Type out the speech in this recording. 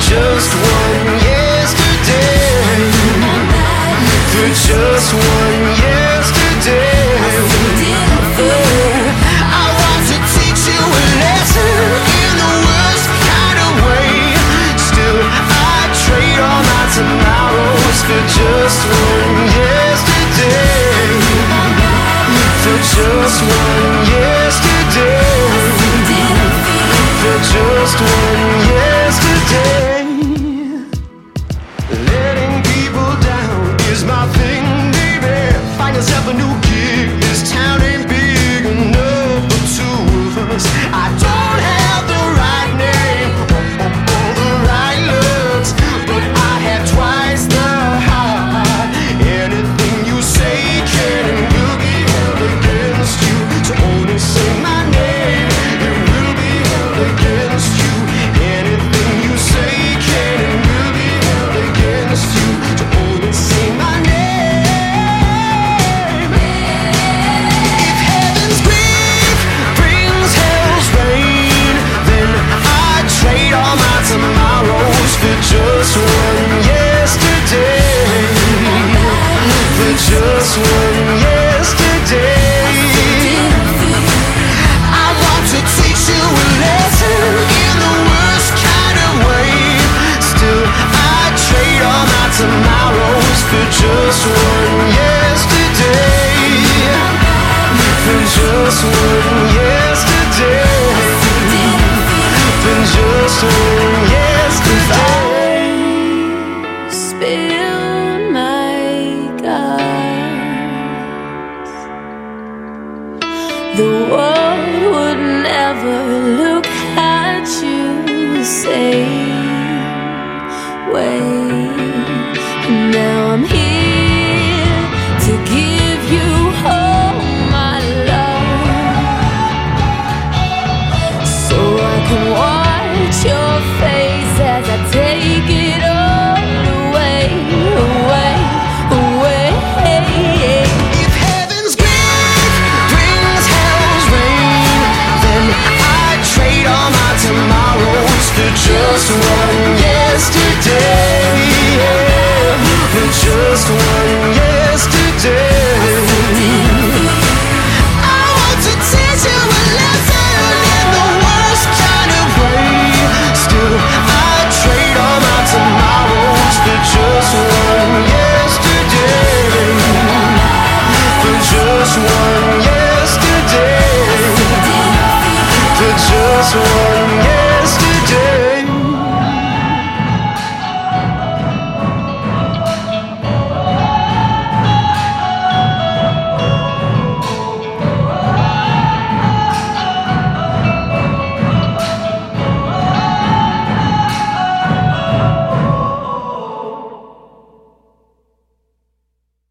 just one yesterday. For just one yesterday. I want to teach you a lesson in the worst kind of way. Still, I trade all my tomorrows for just one yesterday. For just one yesterday. For just one Letting people down is my thing, baby. Find yourself a new gig this time. when you just one.